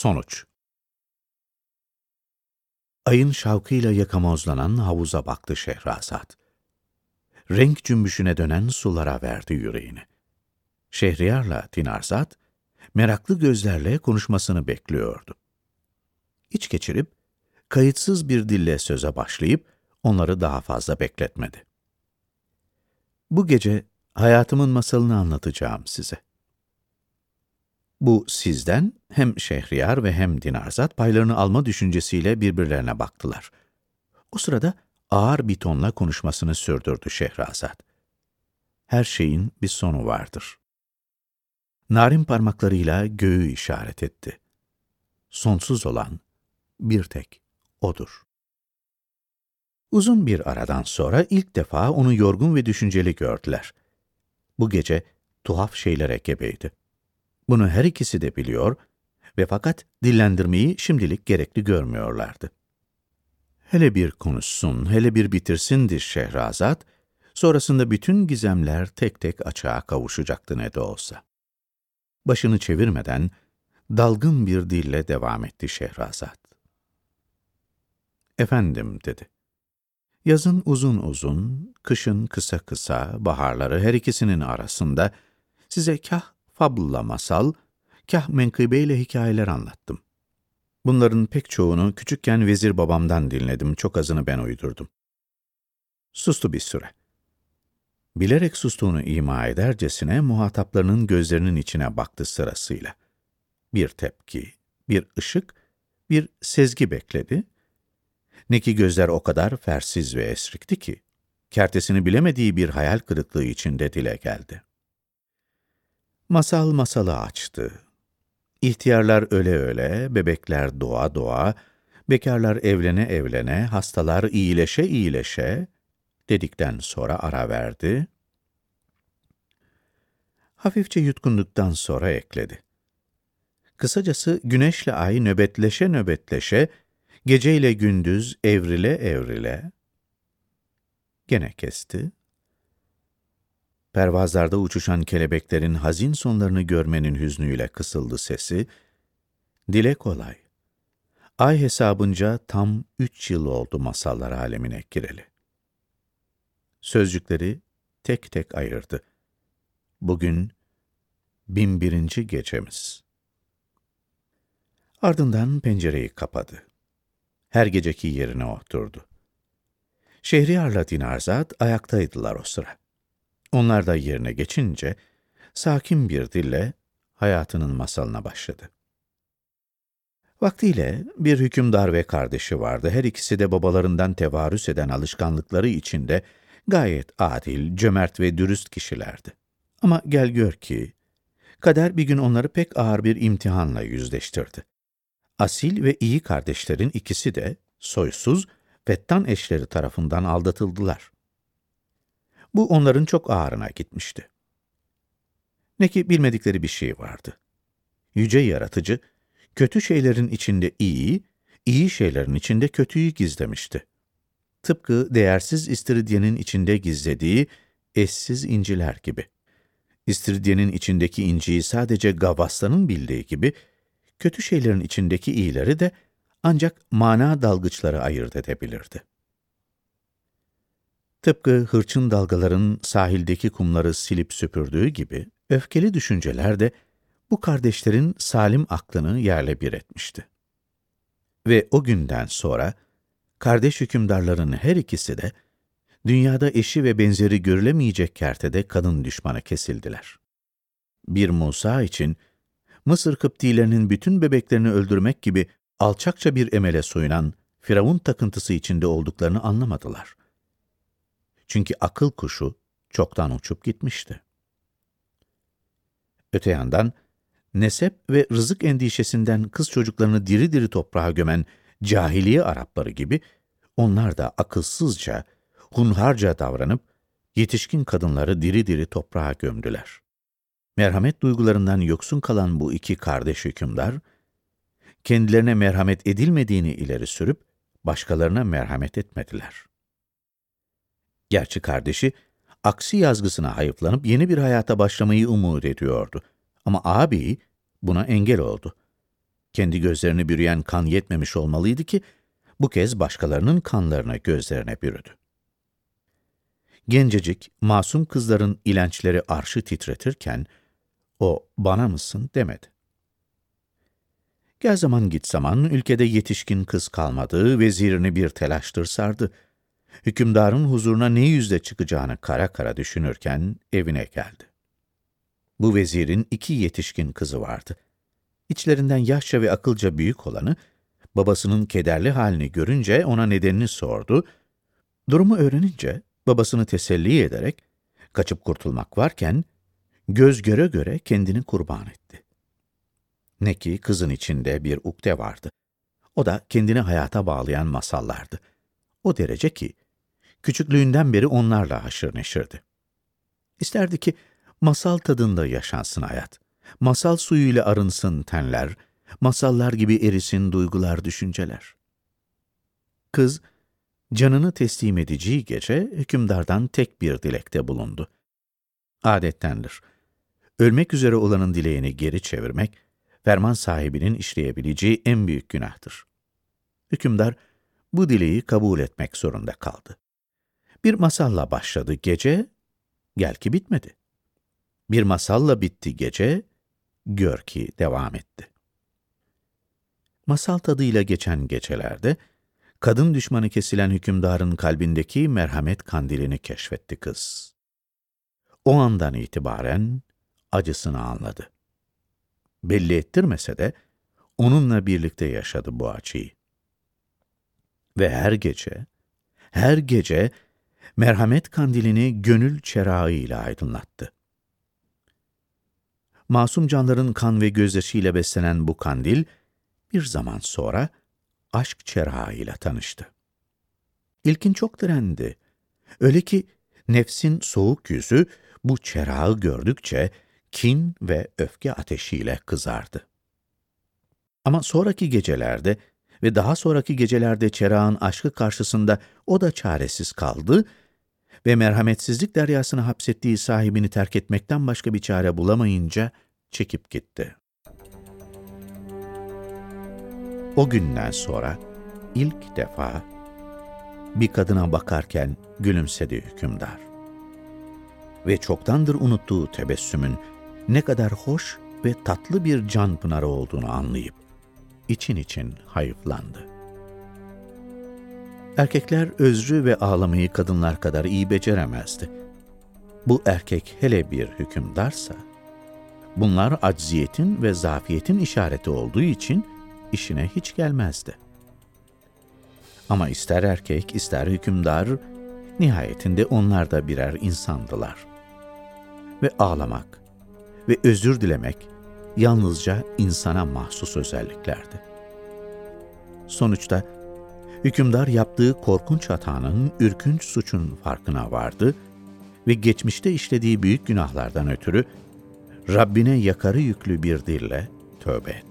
Sonuç Ayın şavkıyla yakamozlanan havuza baktı Şehrazat. Renk cümbüşüne dönen sulara verdi yüreğini. Şehriyarla Tinarzat, meraklı gözlerle konuşmasını bekliyordu. İç geçirip, kayıtsız bir dille söze başlayıp, onları daha fazla bekletmedi. Bu gece hayatımın masalını anlatacağım size. Bu sizden hem Şehriyar ve hem Dinarzat paylarını alma düşüncesiyle birbirlerine baktılar. O sırada ağır bir tonla konuşmasını sürdürdü Şehrazat. Her şeyin bir sonu vardır. Narin parmaklarıyla göğü işaret etti. Sonsuz olan bir tek odur. Uzun bir aradan sonra ilk defa onu yorgun ve düşünceli gördüler. Bu gece tuhaf şeylere gebeydi. Bunu her ikisi de biliyor ve fakat dillendirmeyi şimdilik gerekli görmüyorlardı. Hele bir konuşsun, hele bir bitirsindir Şehrazat, sonrasında bütün gizemler tek tek açığa kavuşacaktı ne de olsa. Başını çevirmeden, dalgın bir dille devam etti Şehrazat. Efendim, dedi. Yazın uzun uzun, kışın kısa kısa, baharları her ikisinin arasında size kah fabla masal, kah menkıbeyle hikayeler anlattım. Bunların pek çoğunu küçükken vezir babamdan dinledim, çok azını ben uydurdum. Sustu bir süre. Bilerek sustuğunu ima edercesine muhataplarının gözlerinin içine baktı sırasıyla. Bir tepki, bir ışık, bir sezgi bekledi. Ne ki gözler o kadar fersiz ve esrikti ki, kertesini bilemediği bir hayal kırıklığı içinde dile geldi. Masal masalı açtı. İhtiyarlar öle öle, bebekler doğa doğa, bekarlar evlene evlene, hastalar iyileşe iyileşe, dedikten sonra ara verdi. Hafifçe yutkunduktan sonra ekledi. Kısacası güneşle ay nöbetleşe nöbetleşe, geceyle gündüz evrile evrile, gene kesti. Pervazlarda uçuşan kelebeklerin hazin sonlarını görmenin hüznüyle kısıldı sesi. Dile kolay. Ay hesabınca tam üç yıl oldu masallar alemine gireli. Sözcükleri tek tek ayırdı. Bugün bin birinci gecemiz. Ardından pencereyi kapadı. Her geceki yerine oturdu. Şehriyarla Dinarzat ayaktaydılar o sıra. Onlar da yerine geçince sakin bir dille hayatının masalına başladı. Vaktiyle bir hükümdar ve kardeşi vardı. Her ikisi de babalarından tevarüs eden alışkanlıkları içinde gayet adil, cömert ve dürüst kişilerdi. Ama gel gör ki, kader bir gün onları pek ağır bir imtihanla yüzleştirdi. Asil ve iyi kardeşlerin ikisi de soysuz, fettan eşleri tarafından aldatıldılar. Bu onların çok ağrına gitmişti. Ne ki bilmedikleri bir şey vardı. Yüce yaratıcı, kötü şeylerin içinde iyi, iyi şeylerin içinde kötüyü gizlemişti. Tıpkı değersiz istiridyenin içinde gizlediği eşsiz inciler gibi. İstiridyenin içindeki inciyi sadece gavaslanın bildiği gibi, kötü şeylerin içindeki iyileri de ancak mana dalgıçları ayırt edebilirdi. Tıpkı hırçın dalgaların sahildeki kumları silip süpürdüğü gibi, öfkeli düşünceler de bu kardeşlerin salim aklını yerle bir etmişti. Ve o günden sonra, kardeş hükümdarların her ikisi de, dünyada eşi ve benzeri görülemeyecek kertede kadın düşmanı kesildiler. Bir Musa için, Mısır Kıptilerinin bütün bebeklerini öldürmek gibi alçakça bir emele soyunan Firavun takıntısı içinde olduklarını anlamadılar. Çünkü akıl kuşu çoktan uçup gitmişti. Öte yandan, nesep ve rızık endişesinden kız çocuklarını diri diri toprağa gömen cahiliye Arapları gibi, onlar da akılsızca, hunharca davranıp, yetişkin kadınları diri diri toprağa gömdüler. Merhamet duygularından yoksun kalan bu iki kardeş hükümdar, kendilerine merhamet edilmediğini ileri sürüp, başkalarına merhamet etmediler. Gerçi kardeşi, aksi yazgısına hayıflanıp yeni bir hayata başlamayı umut ediyordu. Ama abi buna engel oldu. Kendi gözlerini bürüyen kan yetmemiş olmalıydı ki, bu kez başkalarının kanlarını gözlerine bürüdü. Gencecik, masum kızların ilençleri arşı titretirken, o bana mısın demedi. Gel zaman git zaman ülkede yetişkin kız kalmadı, vezirini bir telaştır sardı. Hükümdarın huzuruna ne yüzle çıkacağını kara kara düşünürken evine geldi. Bu vezirin iki yetişkin kızı vardı. İçlerinden yaşça ve akılca büyük olanı, babasının kederli halini görünce ona nedenini sordu. Durumu öğrenince babasını teselli ederek, kaçıp kurtulmak varken, göz göre göre kendini kurban etti. Ne ki kızın içinde bir ukde vardı. O da kendini hayata bağlayan masallardı. O derece ki, küçüklüğünden beri onlarla haşır neşirdi. İsterdi ki, masal tadında yaşansın hayat. Masal suyuyla arınsın tenler, masallar gibi erisin duygular, düşünceler. Kız, canını teslim edeceği gece hükümdardan tek bir dilekte bulundu. Adettendir. Ölmek üzere olanın dileğini geri çevirmek, ferman sahibinin işleyebileceği en büyük günahtır. Hükümdar, bu dileği kabul etmek zorunda kaldı. Bir masalla başladı gece, gel ki bitmedi. Bir masalla bitti gece, gör ki devam etti. Masal tadıyla geçen gecelerde, kadın düşmanı kesilen hükümdarın kalbindeki merhamet kandilini keşfetti kız. O andan itibaren acısını anladı. Belli ettirmese de, onunla birlikte yaşadı bu acıyı. Ve her gece, her gece merhamet kandilini gönül çerağıyla aydınlattı. Masum canların kan ve gözyaşıyla beslenen bu kandil, bir zaman sonra aşk çerağıyla tanıştı. İlkin çok direndi. Öyle ki nefsin soğuk yüzü bu çerağı gördükçe kin ve öfke ateşiyle kızardı. Ama sonraki gecelerde ve daha sonraki gecelerde çerağın aşkı karşısında o da çaresiz kaldı ve merhametsizlik deryasına hapsettiği sahibini terk etmekten başka bir çare bulamayınca çekip gitti. O günden sonra ilk defa bir kadına bakarken gülümsedi hükümdar. Ve çoktandır unuttuğu tebessümün ne kadar hoş ve tatlı bir can pınarı olduğunu anlayıp için için hayıflandı. Erkekler özrü ve ağlamayı kadınlar kadar iyi beceremezdi. Bu erkek hele bir hükümdarsa, bunlar acziyetin ve zafiyetin işareti olduğu için işine hiç gelmezdi. Ama ister erkek ister hükümdar, nihayetinde onlar da birer insandılar. Ve ağlamak ve özür dilemek yalnızca insana mahsus özelliklerdi. Sonuçta hükümdar yaptığı korkunç hatanın, ürkünç suçun farkına vardı ve geçmişte işlediği büyük günahlardan ötürü Rabbine yakarı yüklü bir dille tövbe etti.